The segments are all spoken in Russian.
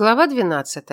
Глава 12.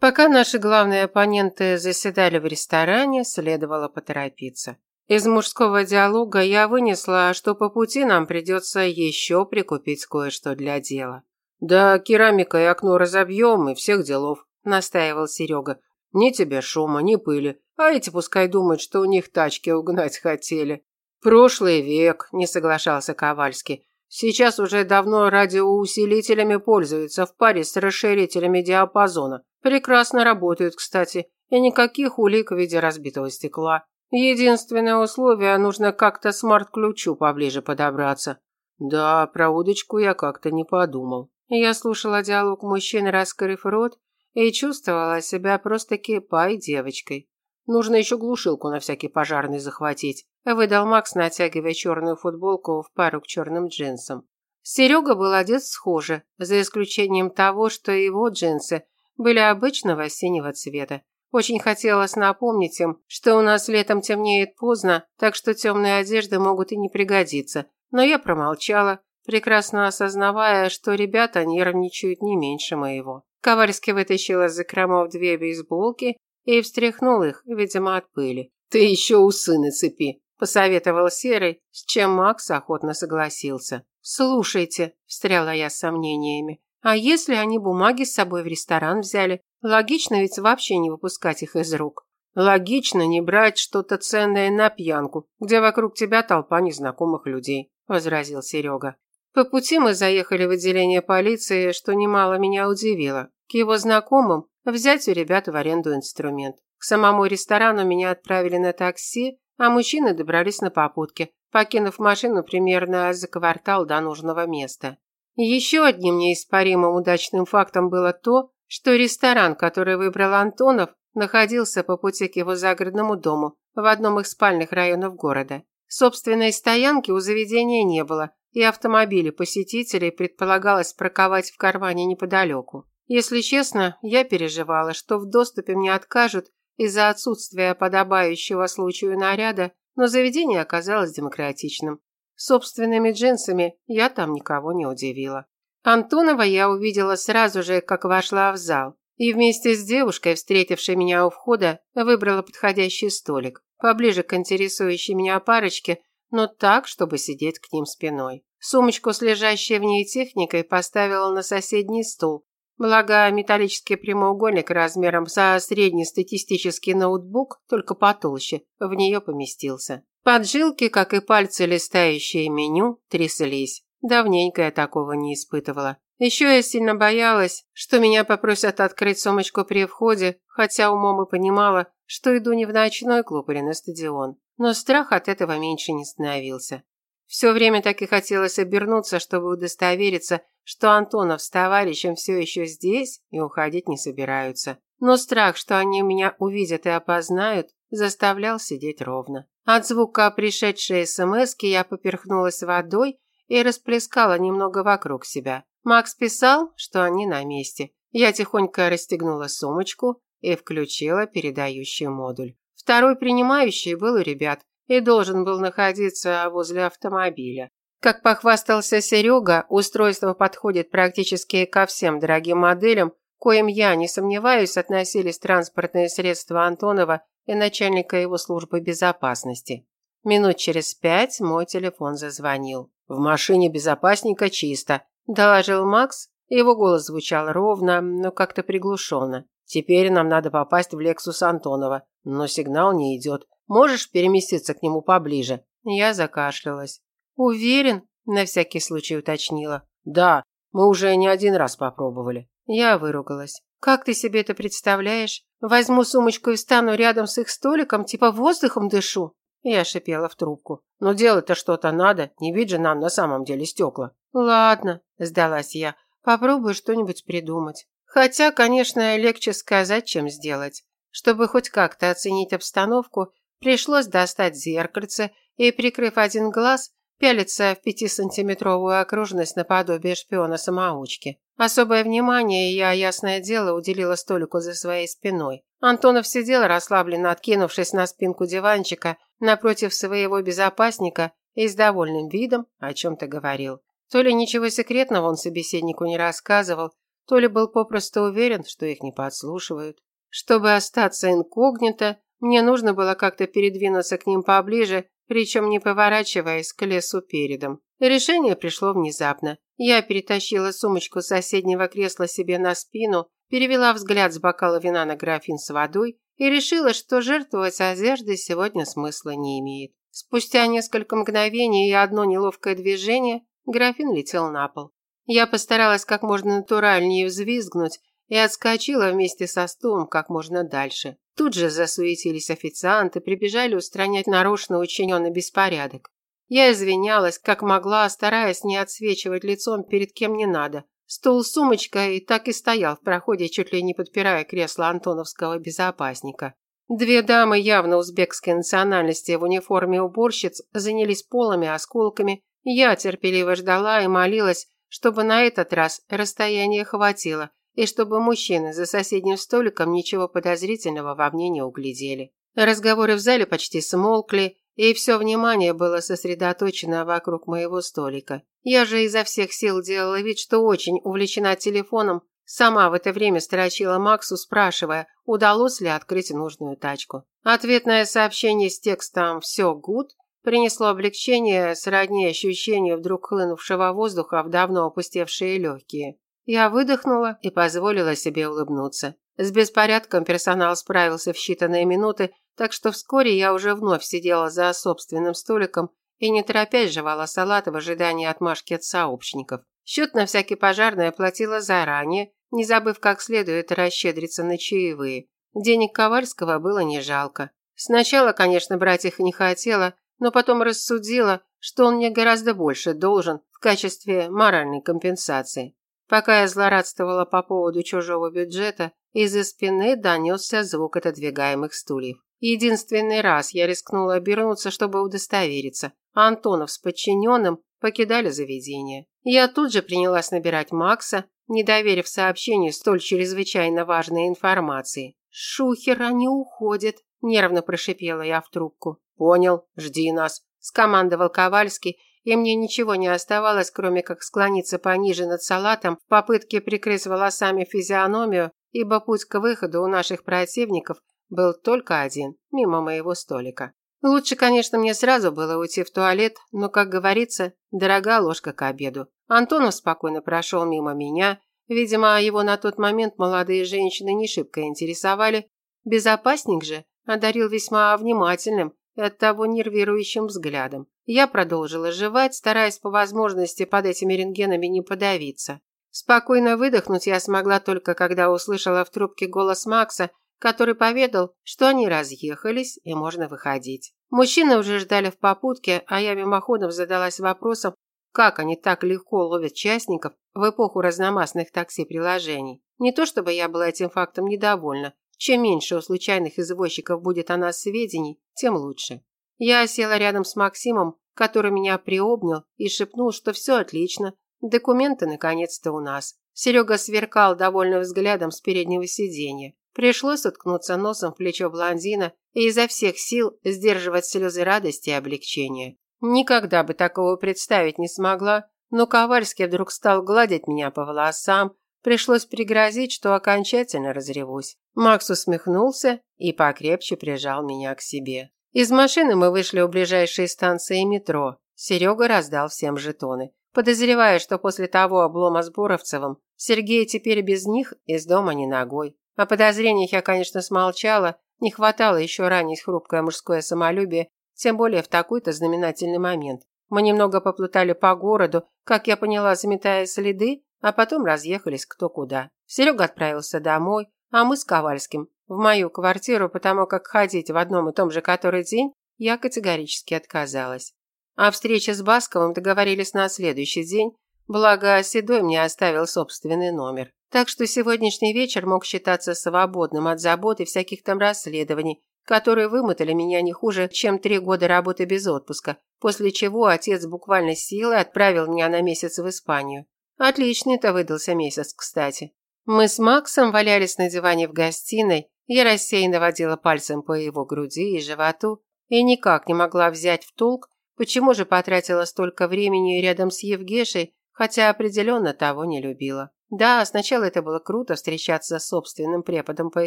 Пока наши главные оппоненты заседали в ресторане, следовало поторопиться. Из мужского диалога я вынесла, что по пути нам придется еще прикупить кое-что для дела. «Да керамика и окно разобьем, и всех делов», – настаивал Серега. «Ни тебе шума, ни пыли, а эти пускай думают, что у них тачки угнать хотели». «Прошлый век», – не соглашался Ковальский. Сейчас уже давно радиоусилителями пользуются в паре с расширителями диапазона. Прекрасно работают, кстати, и никаких улик в виде разбитого стекла. Единственное условие – нужно как-то смарт-ключу поближе подобраться. Да, про удочку я как-то не подумал. Я слушала диалог мужчин, раскрыв рот, и чувствовала себя просто-таки пай-девочкой. Нужно еще глушилку на всякий пожарный захватить. Выдал Макс, натягивая черную футболку в пару к черным джинсам. Серега был одет схоже, за исключением того, что его джинсы были обычного синего цвета. Очень хотелось напомнить им, что у нас летом темнеет поздно, так что темные одежды могут и не пригодиться. Но я промолчала, прекрасно осознавая, что ребята нервничают не меньше моего. Ковальский вытащил из закромов две бейсболки и встряхнул их, видимо, от пыли. «Ты еще усы нацепи», – посоветовал Серый, с чем Макс охотно согласился. «Слушайте», – встряла я с сомнениями, «а если они бумаги с собой в ресторан взяли? Логично ведь вообще не выпускать их из рук». «Логично не брать что-то ценное на пьянку, где вокруг тебя толпа незнакомых людей», – возразил Серега. По пути мы заехали в отделение полиции, что немало меня удивило. К его знакомым взять у ребят в аренду инструмент. К самому ресторану меня отправили на такси, а мужчины добрались на попутке, покинув машину примерно за квартал до нужного места. Еще одним неиспоримым удачным фактом было то, что ресторан, который выбрал Антонов, находился по пути к его загородному дому в одном из спальных районов города. Собственной стоянки у заведения не было, и автомобили посетителей предполагалось парковать в кармане неподалеку. Если честно, я переживала, что в доступе мне откажут из-за отсутствия подобающего случаю наряда, но заведение оказалось демократичным. Собственными джинсами я там никого не удивила. Антонова я увидела сразу же, как вошла в зал, и вместе с девушкой, встретившей меня у входа, выбрала подходящий столик, поближе к интересующей меня парочке, но так, чтобы сидеть к ним спиной. Сумочку с лежащей в ней техникой поставила на соседний стул, Благо, металлический прямоугольник размером со среднестатистический ноутбук, только потолще, в нее поместился. Поджилки, как и пальцы, листающие меню, тряслись. Давненько я такого не испытывала. Еще я сильно боялась, что меня попросят открыть сумочку при входе, хотя умом и понимала, что иду не в ночной клуб или на стадион. Но страх от этого меньше не становился. Все время так и хотелось обернуться, чтобы удостовериться, что Антонов с товарищем все еще здесь и уходить не собираются. Но страх, что они меня увидят и опознают, заставлял сидеть ровно. От звука пришедшей СМСки я поперхнулась водой и расплескала немного вокруг себя. Макс писал, что они на месте. Я тихонько расстегнула сумочку и включила передающий модуль. Второй принимающий был у ребят и должен был находиться возле автомобиля. Как похвастался Серега, устройство подходит практически ко всем дорогим моделям, коим я, не сомневаюсь, относились транспортные средства Антонова и начальника его службы безопасности. Минут через пять мой телефон зазвонил. «В машине безопасника чисто», – доложил Макс. Его голос звучал ровно, но как-то приглушенно. «Теперь нам надо попасть в Лексус Антонова, но сигнал не идет. Можешь переместиться к нему поближе?» Я закашлялась. «Уверен?» – на всякий случай уточнила. «Да, мы уже не один раз попробовали». Я выругалась. «Как ты себе это представляешь? Возьму сумочку и встану рядом с их столиком, типа воздухом дышу?» Я шипела в трубку. «Но делать-то что-то надо, не видь же нам на самом деле стекла». «Ладно», – сдалась я, – «попробую что-нибудь придумать». Хотя, конечно, легче сказать, чем сделать. Чтобы хоть как-то оценить обстановку, пришлось достать зеркальце и, прикрыв один глаз, пялится в пятисантиметровую окружность наподобие шпиона-самоучки. Особое внимание я, ясное дело, уделила столику за своей спиной. Антонов сидел расслабленно, откинувшись на спинку диванчика напротив своего безопасника и с довольным видом о чем-то говорил. То ли ничего секретного он собеседнику не рассказывал, то ли был попросту уверен, что их не подслушивают. Чтобы остаться инкогнито, мне нужно было как-то передвинуться к ним поближе, причем не поворачиваясь к лесу передом. Решение пришло внезапно. Я перетащила сумочку с соседнего кресла себе на спину, перевела взгляд с бокала вина на графин с водой и решила, что жертвовать одеждой сегодня смысла не имеет. Спустя несколько мгновений и одно неловкое движение графин летел на пол. Я постаралась как можно натуральнее взвизгнуть и отскочила вместе со стулом как можно дальше. Тут же засуетились официанты, прибежали устранять нарочно учиненный беспорядок. Я извинялась, как могла, стараясь не отсвечивать лицом перед кем не надо. Стул с сумочкой так и стоял в проходе, чуть ли не подпирая кресло антоновского безопасника. Две дамы явно узбекской национальности в униформе уборщиц занялись полами, осколками. Я терпеливо ждала и молилась, чтобы на этот раз расстояние хватило, и чтобы мужчины за соседним столиком ничего подозрительного во мне не углядели. Разговоры в зале почти смолкли, и все внимание было сосредоточено вокруг моего столика. Я же изо всех сил делала вид, что очень увлечена телефоном, сама в это время строчила Максу, спрашивая, удалось ли открыть нужную тачку. Ответное сообщение с текстом «все гуд» принесло облегчение сродни ощущению вдруг хлынувшего воздуха в давно опустевшие легкие. Я выдохнула и позволила себе улыбнуться. С беспорядком персонал справился в считанные минуты, так что вскоре я уже вновь сидела за собственным столиком и не торопясь жевала салат в ожидании отмашки от сообщников. Счет на всякий пожарный оплатила заранее, не забыв как следует расщедриться на чаевые. Денег Ковальского было не жалко. Сначала, конечно, брать их не хотела, но потом рассудила, что он мне гораздо больше должен в качестве моральной компенсации. Пока я злорадствовала по поводу чужого бюджета, из-за спины донесся звук отодвигаемых стульев. Единственный раз я рискнула обернуться, чтобы удостовериться. Антонов с подчиненным покидали заведение. Я тут же принялась набирать Макса, не доверив сообщению столь чрезвычайно важной информации. «Шухер, они уходят», – нервно прошипела я в трубку. «Понял, жди нас», – скомандовал Ковальский и мне ничего не оставалось, кроме как склониться пониже над салатом в попытке прикрыть волосами физиономию, ибо путь к выходу у наших противников был только один, мимо моего столика. Лучше, конечно, мне сразу было уйти в туалет, но, как говорится, дорога ложка к обеду. Антонов спокойно прошел мимо меня. Видимо, его на тот момент молодые женщины не шибко интересовали. Безопасник же одарил весьма внимательным и оттого нервирующим взглядом. Я продолжила жевать, стараясь по возможности под этими рентгенами не подавиться. Спокойно выдохнуть я смогла только, когда услышала в трубке голос Макса, который поведал, что они разъехались и можно выходить. Мужчины уже ждали в попутке, а я мимоходом задалась вопросом, как они так легко ловят частников в эпоху разномастных такси-приложений. Не то чтобы я была этим фактом недовольна. Чем меньше у случайных извозчиков будет о нас сведений, тем лучше. Я села рядом с Максимом, который меня приобнял и шепнул, что все отлично, документы наконец-то у нас. Серега сверкал довольным взглядом с переднего сиденья. Пришлось уткнуться носом в плечо блондина и изо всех сил сдерживать слезы радости и облегчения. Никогда бы такого представить не смогла, но Ковальский вдруг стал гладить меня по волосам, пришлось пригрозить, что окончательно разревусь. Макс усмехнулся и покрепче прижал меня к себе. Из машины мы вышли у ближайшей станции метро. Серега раздал всем жетоны. Подозревая, что после того облома с Буровцевым Сергей теперь без них из дома не ногой. О подозрениях я, конечно, смолчала, не хватало еще ранить хрупкое мужское самолюбие, тем более в такой-то знаменательный момент. Мы немного поплутали по городу, как я поняла, заметая следы, а потом разъехались кто куда. Серега отправился домой, а мы с Ковальским в мою квартиру, потому как ходить в одном и том же который день я категорически отказалась. О встрече с Басковым договорились на следующий день, благо Седой мне оставил собственный номер. Так что сегодняшний вечер мог считаться свободным от забот и всяких там расследований, которые вымотали меня не хуже, чем три года работы без отпуска, после чего отец буквально силой отправил меня на месяц в Испанию. Отличный-то выдался месяц, кстати. Мы с Максом валялись на диване в гостиной, я рассеянно водила пальцем по его груди и животу и никак не могла взять в толк, почему же потратила столько времени рядом с Евгешей, хотя определенно того не любила. Да, сначала это было круто встречаться с собственным преподом по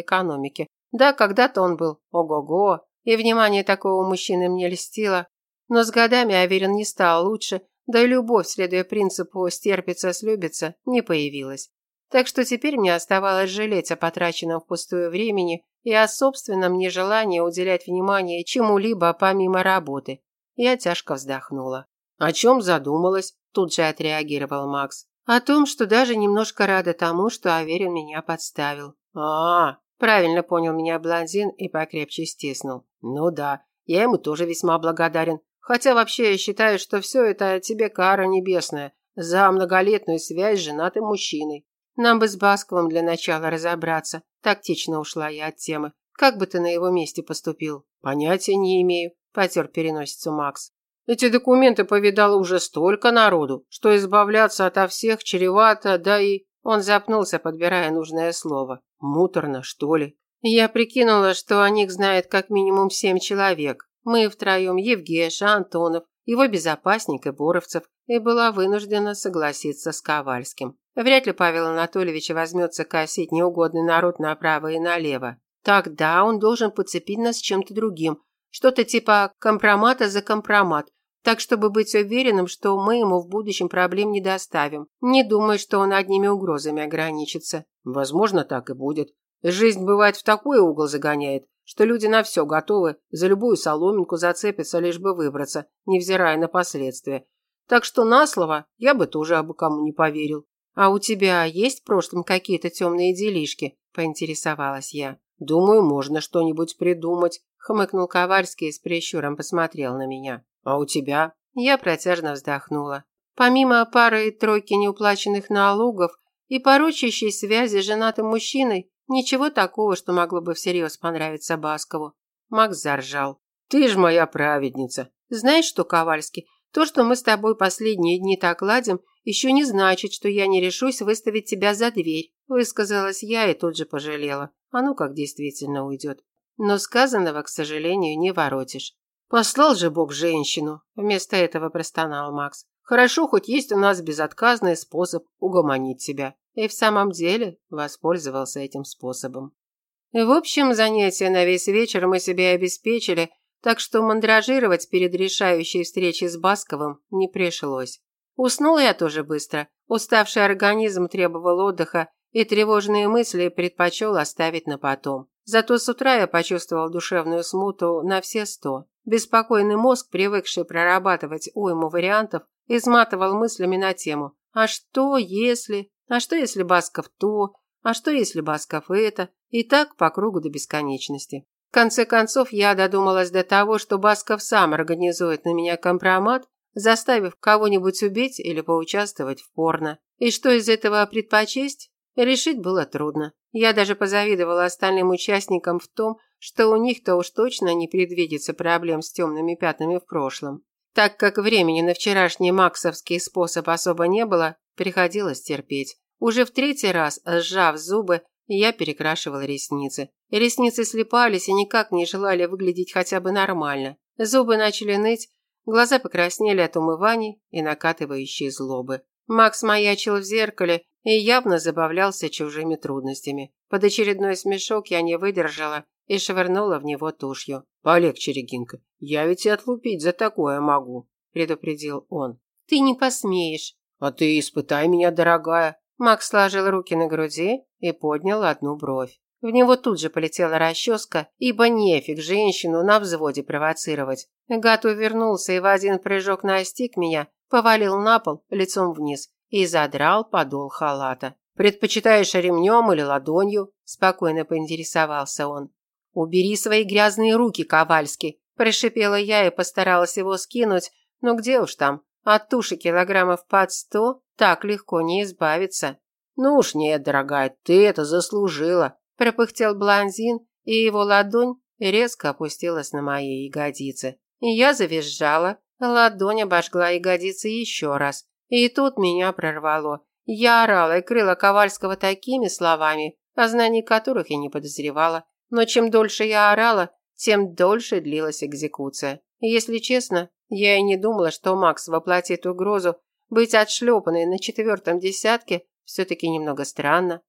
экономике. Да, когда-то он был ого-го, и внимание такого мужчины мне льстило. Но с годами Аверин не стал лучше, да и любовь, следуя принципу «стерпится, слюбится», не появилась. Так что теперь мне оставалось жалеть о потраченном впустую времени и о собственном нежелании уделять внимание чему-либо помимо работы. Я тяжко вздохнула. «О чем задумалась?» – тут же отреагировал Макс. «О том, что даже немножко рада тому, что Аверин меня подставил». А, -а, а правильно понял меня блондин и покрепче стиснул. «Ну да, я ему тоже весьма благодарен. Хотя вообще я считаю, что все это тебе кара небесная за многолетнюю связь с женатым мужчиной. Нам бы с Басковым для начала разобраться. Тактично ушла я от темы. Как бы ты на его месте поступил? Понятия не имею, потер переносицу Макс. Эти документы повидал уже столько народу, что избавляться ото всех чревато, да и... Он запнулся, подбирая нужное слово. Муторно, что ли? Я прикинула, что о них знает как минимум семь человек. Мы втроем, Евгеша, Антонов, его безопасник и Боровцев, и была вынуждена согласиться с Ковальским. Вряд ли Павел Анатольевич возьмется косить неугодный народ направо и налево. Тогда он должен подцепить нас чем-то другим, что-то типа компромата за компромат, так чтобы быть уверенным, что мы ему в будущем проблем не доставим. Не думаю, что он одними угрозами ограничится. Возможно, так и будет. Жизнь бывает в такой угол загоняет, что люди на все готовы, за любую соломинку зацепиться, лишь бы выбраться, невзирая на последствия. Так что на слово я бы тоже обо кому не поверил. А у тебя есть в прошлом какие-то темные делишки? Поинтересовалась я. Думаю, можно что-нибудь придумать, хмыкнул Ковальский и с прищуром посмотрел на меня. А у тебя? Я протяжно вздохнула. Помимо пары-тройки неуплаченных налогов и порочащей связи с женатым мужчиной, Ничего такого, что могло бы всерьез понравиться Баскову. Макс заржал. «Ты ж моя праведница!» «Знаешь что, Ковальский, то, что мы с тобой последние дни так ладим, еще не значит, что я не решусь выставить тебя за дверь», высказалась я и тут же пожалела. А ну как действительно уйдет. Но сказанного, к сожалению, не воротишь. «Послал же Бог женщину», вместо этого простонал Макс. «Хорошо, хоть есть у нас безотказный способ угомонить себя». И в самом деле воспользовался этим способом. В общем, занятия на весь вечер мы себе обеспечили, так что мандражировать перед решающей встречей с Басковым не пришлось. Уснула я тоже быстро. Уставший организм требовал отдыха, и тревожные мысли предпочел оставить на потом. Зато с утра я почувствовал душевную смуту на все сто. Беспокойный мозг, привыкший прорабатывать уйму вариантов, изматывал мыслями на тему «А что, если?». А что, если Басков то? А что, если Басков это? И так по кругу до бесконечности. В конце концов, я додумалась до того, что Басков сам организует на меня компромат, заставив кого-нибудь убить или поучаствовать в порно. И что из этого предпочесть? Решить было трудно. Я даже позавидовала остальным участникам в том, что у них-то уж точно не предвидится проблем с темными пятнами в прошлом. Так как времени на вчерашний максовский способ особо не было, Приходилось терпеть. Уже в третий раз, сжав зубы, я перекрашивала ресницы. Ресницы слепались и никак не желали выглядеть хотя бы нормально. Зубы начали ныть, глаза покраснели от умываний и накатывающей злобы. Макс маячил в зеркале и явно забавлялся чужими трудностями. Под очередной смешок я не выдержала и швырнула в него тушью. «Полегче, Регинка, я ведь и отлупить за такое могу», – предупредил он. «Ты не посмеешь», «А ты испытай меня, дорогая». Макс сложил руки на груди и поднял одну бровь. В него тут же полетела расческа, ибо нефиг женщину на взводе провоцировать. Гад увернулся и в один прыжок настиг меня, повалил на пол лицом вниз и задрал подол халата. «Предпочитаешь ремнем или ладонью?» – спокойно поинтересовался он. «Убери свои грязные руки, Ковальский!» – прошипела я и постаралась его скинуть, но где уж там, от туши килограммов под сто так легко не избавиться. Ну уж нет, дорогая, ты это заслужила, пропыхтел блондин, и его ладонь резко опустилась на мои ягодицы. Я завизжала, ладонь обожгла ягодицы еще раз. И тут меня прорвало. Я орала и крыла Ковальского такими словами, о знании которых я не подозревала. Но чем дольше я орала, тем дольше длилась экзекуция. Если честно, я и не думала, что Макс воплотит угрозу быть отшлепанной на четвертом десятке все-таки немного странно.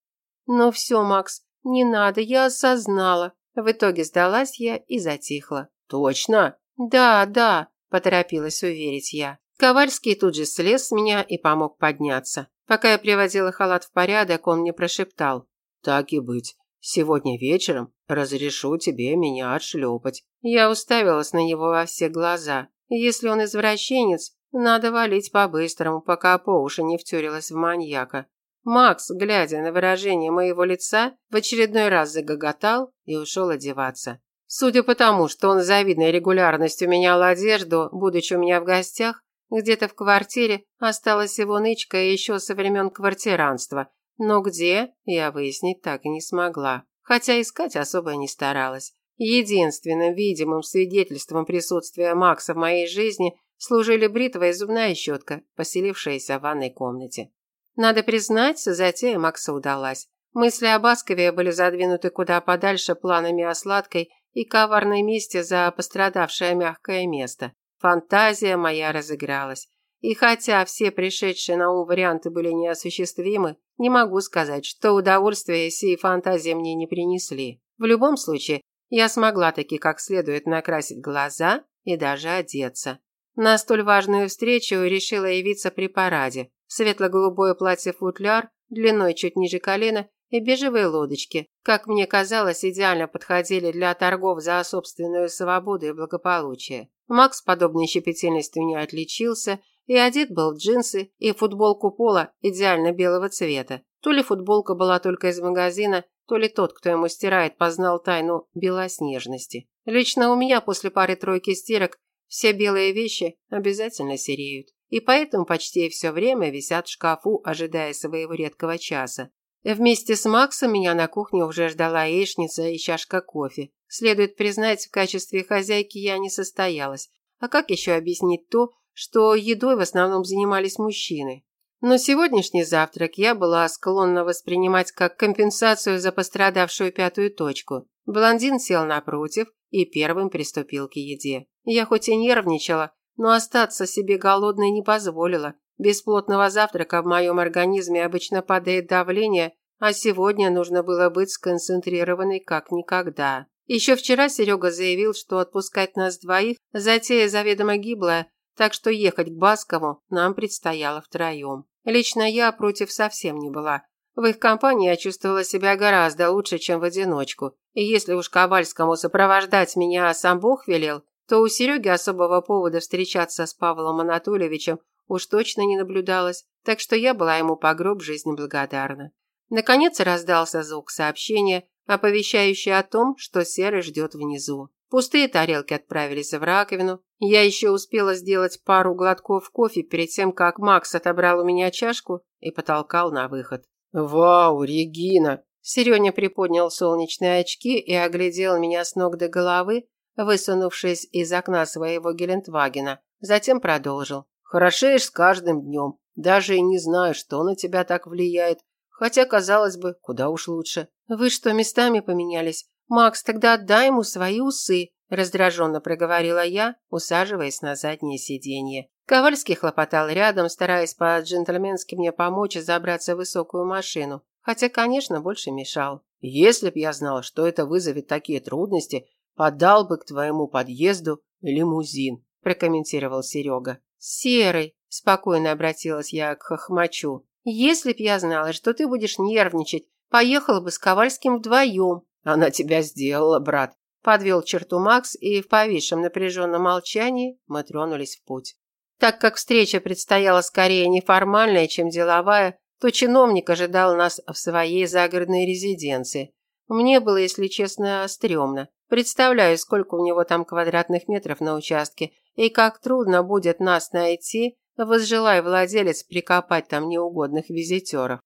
«Ну все, Макс, не надо, я осознала». В итоге сдалась я и затихла. «Точно?» «Да, да», – поторопилась уверить я. Ковальский тут же слез с меня и помог подняться. Пока я приводила халат в порядок, он мне прошептал. «Так и быть. Сегодня вечером разрешу тебе меня отшлепать». Я уставилась на него во все глаза. Если он извращенец, надо валить по-быстрому, пока по уши не втюрилась в маньяка. Макс, глядя на выражение моего лица, в очередной раз загоготал и ушел одеваться. Судя по тому, что он с завидной регулярностью менял одежду, будучи у меня в гостях, где-то в квартире осталась его нычка еще со времен квартиранства, но где, я выяснить так и не смогла, хотя искать особо не старалась. Единственным видимым свидетельством присутствия Макса в моей жизни служили бритва и зубная щетка, поселившаяся в ванной комнате. Надо признать, затея Макса удалась. Мысли о Баскове были задвинуты куда подальше планами о сладкой и коварной мести за пострадавшее мягкое место. Фантазия моя разыгралась. И хотя все пришедшие на ум варианты были неосуществимы, не могу сказать, что удовольствия сии фантазии мне не принесли. В любом случае, я смогла таки как следует накрасить глаза и даже одеться. На столь важную встречу решила явиться при параде. Светло-голубое платье-футляр, длиной чуть ниже колена и бежевые лодочки, как мне казалось, идеально подходили для торгов за собственную свободу и благополучие. Макс подобной щепетильностью не отличился и одет был в джинсы и футболку пола идеально белого цвета. То ли футболка была только из магазина, то ли тот, кто ему стирает, познал тайну белоснежности. Лично у меня после пары-тройки стирок все белые вещи обязательно сереют. И поэтому почти все время висят в шкафу, ожидая своего редкого часа. Вместе с Максом меня на кухне уже ждала яичница и чашка кофе. Следует признать, в качестве хозяйки я не состоялась. А как еще объяснить то, что едой в основном занимались мужчины? Но сегодняшний завтрак я была склонна воспринимать как компенсацию за пострадавшую пятую точку. Блондин сел напротив и первым приступил к еде. Я хоть и нервничала, но остаться себе голодной не позволила. Без плотного завтрака в моем организме обычно падает давление, а сегодня нужно было быть сконцентрированной как никогда. Еще вчера Серега заявил, что отпускать нас двоих – затея заведомо гиблая, так что ехать к Баскову нам предстояло втроем. Лично я против совсем не была. В их компании я чувствовала себя гораздо лучше, чем в одиночку. И если уж Ковальскому сопровождать меня сам Бог велел, то у Сереги особого повода встречаться с Павлом Анатольевичем уж точно не наблюдалось, так что я была ему по гроб жизни благодарна. Наконец раздался звук сообщения, оповещающий о том, что Серый ждет внизу. Пустые тарелки отправились в раковину. Я еще успела сделать пару глотков кофе перед тем, как Макс отобрал у меня чашку и потолкал на выход. «Вау, Регина!» Сереня приподнял солнечные очки и оглядел меня с ног до головы, высунувшись из окна своего Гелендвагена. Затем продолжил. «Хорошеешь с каждым днем. Даже и не знаю, что на тебя так влияет. Хотя, казалось бы, куда уж лучше». «Вы что, местами поменялись? «Макс, тогда отдай ему свои усы», – раздраженно проговорила я, усаживаясь на заднее сиденье. Ковальский хлопотал рядом, стараясь по-джентльменски мне помочь забраться в высокую машину, хотя, конечно, больше мешал. «Если б я знал, что это вызовет такие трудности, подал бы к твоему подъезду лимузин», – прокомментировал Серега. «Серый», – спокойно обратилась я к Хохмачу, – «если б я знала, что ты будешь нервничать, поехала бы с Ковальским вдвоем, она тебя сделала, брат. Подвел черту Макс, и в повисшем напряженном молчании мы тронулись в путь. Так как встреча предстояла скорее неформальная, чем деловая, то чиновник ожидал нас в своей загородной резиденции. Мне было, если честно, стрёмно. Представляю, сколько у него там квадратных метров на участке, и как трудно будет нас найти, возжелая владелец прикопать там неугодных визитеров.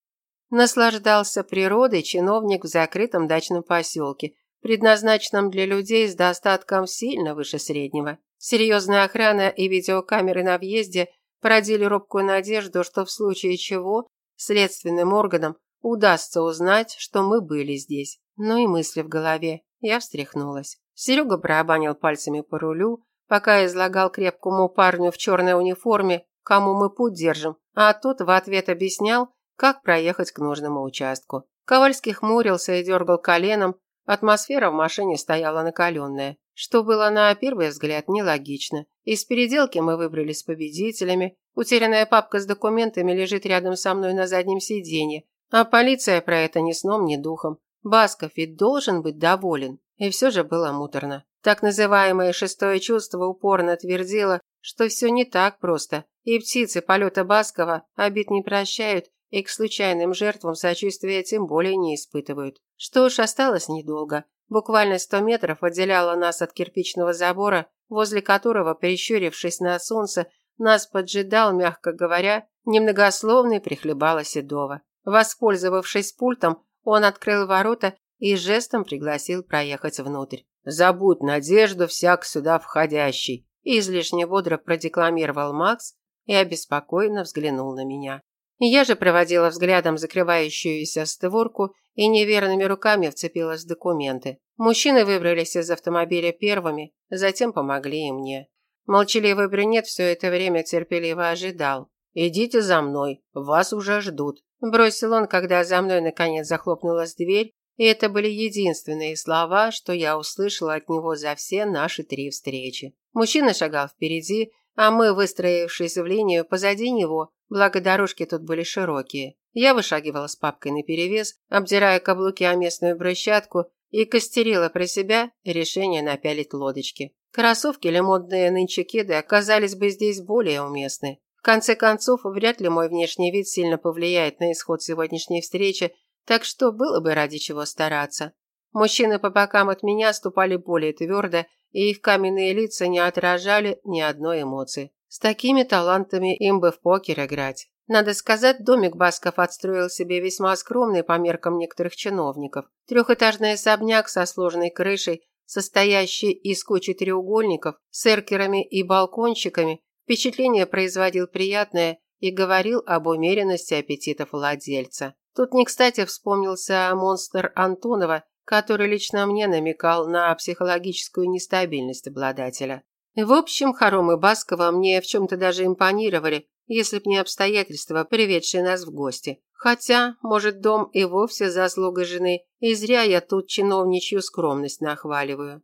Наслаждался природой чиновник в закрытом дачном поселке, предназначенном для людей с достатком сильно выше среднего. Серьезная охрана и видеокамеры на въезде породили робкую надежду, что в случае чего следственным органам удастся узнать, что мы были здесь. Ну и мысли в голове. Я встряхнулась. Серега барабанил пальцами по рулю, пока излагал крепкому парню в черной униформе, кому мы путь держим, а тот в ответ объяснял, как проехать к нужному участку. Ковальский хмурился и дергал коленом, атмосфера в машине стояла накаленная, что было на первый взгляд нелогично. Из переделки мы выбрались победителями, утерянная папка с документами лежит рядом со мной на заднем сиденье, а полиция про это ни сном, ни духом. Басков ведь должен быть доволен. И все же было муторно. Так называемое шестое чувство упорно твердило, что все не так просто, и птицы полета Баскова обид не прощают и к случайным жертвам сочувствия тем более не испытывают. Что ж, осталось недолго. Буквально сто метров отделяло нас от кирпичного забора, возле которого, прищурившись на солнце, нас поджидал, мягко говоря, немногословный прихлебала Седова. Воспользовавшись пультом, он открыл ворота и жестом пригласил проехать внутрь. «Забудь надежду всяк сюда входящий», излишне бодро продекламировал Макс и обеспокоенно взглянул на меня. Я же проводила взглядом закрывающуюся створку и неверными руками вцепилась в документы. Мужчины выбрались из автомобиля первыми, затем помогли и мне. Молчаливый брюнет все это время терпеливо ожидал. «Идите за мной, вас уже ждут», – бросил он, когда за мной наконец захлопнулась дверь и это были единственные слова, что я услышала от него за все наши три встречи. Мужчина шагал впереди, а мы, выстроившись в линию позади него, благо дорожки тут были широкие. Я вышагивала с папкой наперевес, обдирая каблуки о местную брусчатку и костерила про себя решение напялить лодочки. Кроссовки или модные нынче кеды оказались бы здесь более уместны. В конце концов, вряд ли мой внешний вид сильно повлияет на исход сегодняшней встречи, так что было бы ради чего стараться. Мужчины по бокам от меня ступали более твердо, и их каменные лица не отражали ни одной эмоции. С такими талантами им бы в покер играть. Надо сказать, домик Басков отстроил себе весьма скромный по меркам некоторых чиновников. Трехэтажный особняк со сложной крышей, состоящий из кучи треугольников с эркерами и балкончиками, впечатление производил приятное и говорил об умеренности аппетитов владельца. Тут не кстати вспомнился монстр Антонова, который лично мне намекал на психологическую нестабильность обладателя. В общем, хоромы Баскова мне в чем-то даже импонировали, если б не обстоятельства, приведшие нас в гости. Хотя, может, дом и вовсе заслуга жены, и зря я тут чиновничью скромность нахваливаю.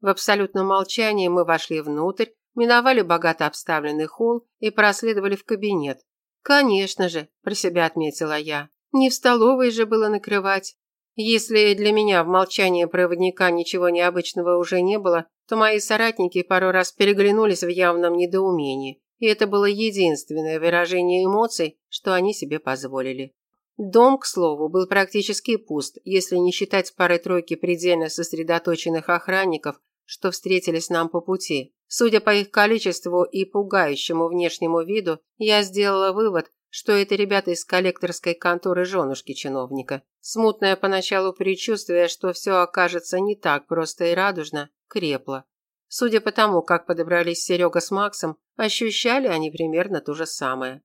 В абсолютном молчании мы вошли внутрь, миновали богато обставленный холл и проследовали в кабинет. «Конечно же», – про себя отметила я. Не в столовой же было накрывать. Если для меня в молчании проводника ничего необычного уже не было, то мои соратники пару раз переглянулись в явном недоумении, и это было единственное выражение эмоций, что они себе позволили. Дом, к слову, был практически пуст, если не считать пары-тройки предельно сосредоточенных охранников, что встретились нам по пути. Судя по их количеству и пугающему внешнему виду, я сделала вывод, что это ребята из коллекторской конторы женушки чиновника. Смутное поначалу предчувствие, что все окажется не так просто и радужно, крепло. Судя по тому, как подобрались Серега с Максом, ощущали они примерно то же самое.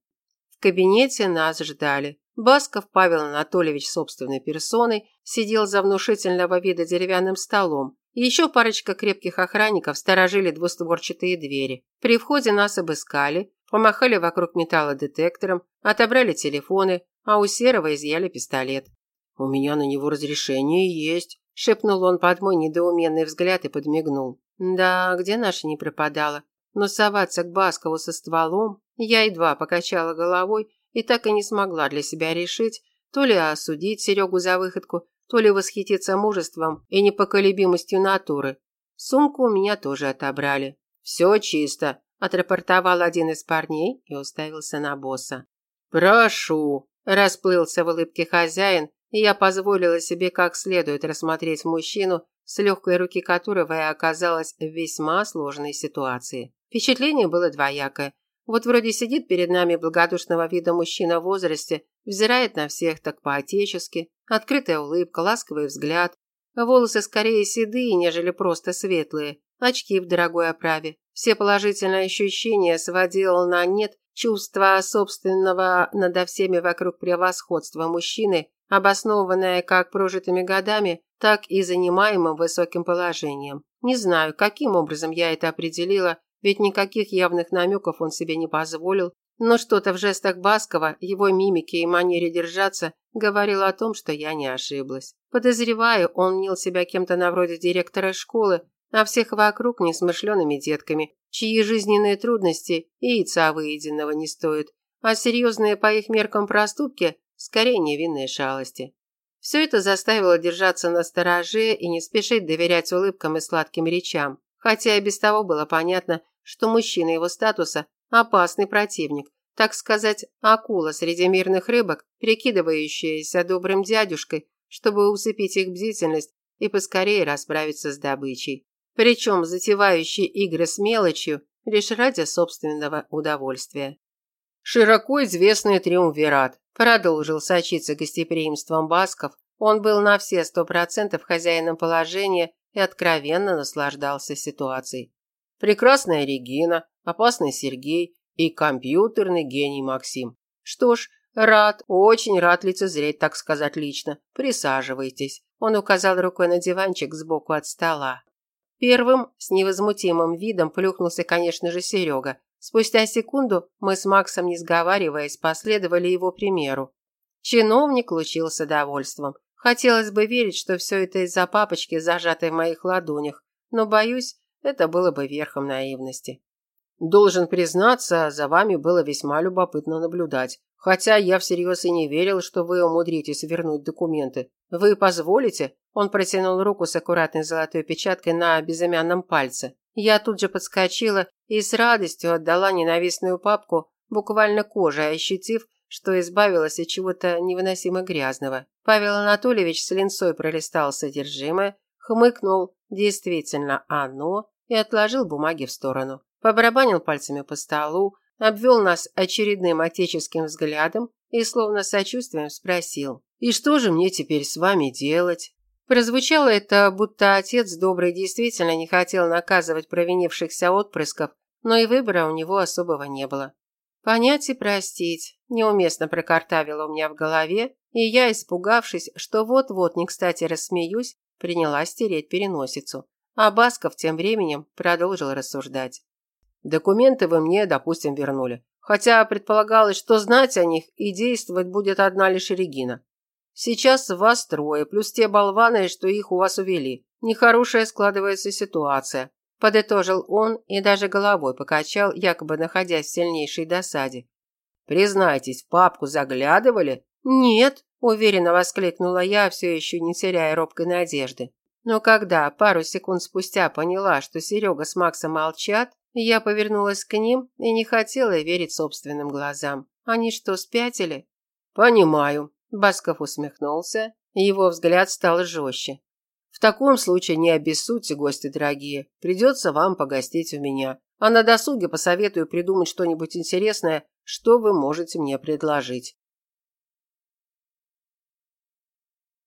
В кабинете нас ждали. Басков Павел Анатольевич собственной персоной сидел за внушительного вида деревянным столом. Еще парочка крепких охранников сторожили двустворчатые двери. При входе нас обыскали, Помахали вокруг металлодетектором, отобрали телефоны, а у Серого изъяли пистолет. «У меня на него разрешение есть», – шепнул он под мой недоуменный взгляд и подмигнул. «Да, где наша не пропадала? Но соваться к Баскову со стволом я едва покачала головой и так и не смогла для себя решить, то ли осудить Серегу за выходку, то ли восхититься мужеством и непоколебимостью натуры. Сумку у меня тоже отобрали. «Все чисто», отрапортовал один из парней и уставился на босса. «Прошу!» – расплылся в улыбке хозяин, и я позволила себе как следует рассмотреть мужчину, с легкой руки которого я оказалась в весьма сложной ситуации. Впечатление было двоякое. Вот вроде сидит перед нами благодушного вида мужчина в возрасте, взирает на всех так по-отечески, открытая улыбка, ласковый взгляд, волосы скорее седые, нежели просто светлые, очки в дорогой оправе. Все положительные ощущения сводило на нет чувство собственного надо всеми вокруг превосходства мужчины, обоснованное как прожитыми годами, так и занимаемым высоким положением. Не знаю, каким образом я это определила, ведь никаких явных намеков он себе не позволил, Но что-то в жестах Баскова, его мимике и манере держаться говорило о том, что я не ошиблась. Подозреваю, он мнил себя кем-то на вроде директора школы, а всех вокруг несмышленными детками, чьи жизненные трудности и яйца выеденного не стоят, а серьезные по их меркам проступки – скорее невинные шалости. Все это заставило держаться на стороже и не спешить доверять улыбкам и сладким речам, хотя и без того было понятно, что мужчина его статуса – опасный противник, так сказать, акула среди мирных рыбок, прикидывающаяся добрым дядюшкой, чтобы усыпить их бдительность и поскорее расправиться с добычей. Причем затевающий игры с мелочью лишь ради собственного удовольствия. Широко известный триумвират продолжил сочиться гостеприимством басков. Он был на все сто процентов хозяином положения и откровенно наслаждался ситуацией. Прекрасная Регина, опасный Сергей и компьютерный гений Максим. Что ж, рад, очень рад лицезреть, так сказать, лично. Присаживайтесь. Он указал рукой на диванчик сбоку от стола. Первым с невозмутимым видом плюхнулся, конечно же, Серега. Спустя секунду мы с Максом, не сговариваясь, последовали его примеру. Чиновник лучился довольством. Хотелось бы верить, что все это из-за папочки, зажатой в моих ладонях, но, боюсь, это было бы верхом наивности. Должен признаться, за вами было весьма любопытно наблюдать. Хотя я всерьез и не верил, что вы умудритесь вернуть документы. Вы позволите? Он протянул руку с аккуратной золотой печаткой на безымянном пальце. Я тут же подскочила и с радостью отдала ненавистную папку, буквально кожей ощутив, что избавилась от чего-то невыносимо грязного. Павел Анатольевич с линцой пролистал содержимое, хмыкнул «действительно оно» и отложил бумаги в сторону побарабанил пальцами по столу, обвел нас очередным отеческим взглядом и словно сочувствием спросил, «И что же мне теперь с вами делать?» Прозвучало это, будто отец добрый действительно не хотел наказывать провинившихся отпрысков, но и выбора у него особого не было. Понять и простить неуместно прокартавило у меня в голове, и я, испугавшись, что вот-вот не кстати рассмеюсь, принялась стереть переносицу. А Басков тем временем продолжил рассуждать. Документы вы мне, допустим, вернули. Хотя предполагалось, что знать о них и действовать будет одна лишь Регина. Сейчас вас трое, плюс те болваны, что их у вас увели. Нехорошая складывается ситуация. Подытожил он и даже головой покачал, якобы находясь в сильнейшей досаде. «Признайтесь, в папку заглядывали?» «Нет», – уверенно воскликнула я, все еще не теряя робкой надежды. Но когда пару секунд спустя поняла, что Серега с Максом молчат, я повернулась к ним и не хотела верить собственным глазам. Они что, спятили? Понимаю. Басков усмехнулся, его взгляд стал жестче. В таком случае не обессудьте, гости дорогие. Придется вам погостить у меня. А на досуге посоветую придумать что-нибудь интересное, что вы можете мне предложить.